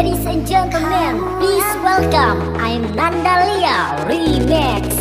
Ladies and gentlemen, please welcome I'm Nandalia Remix.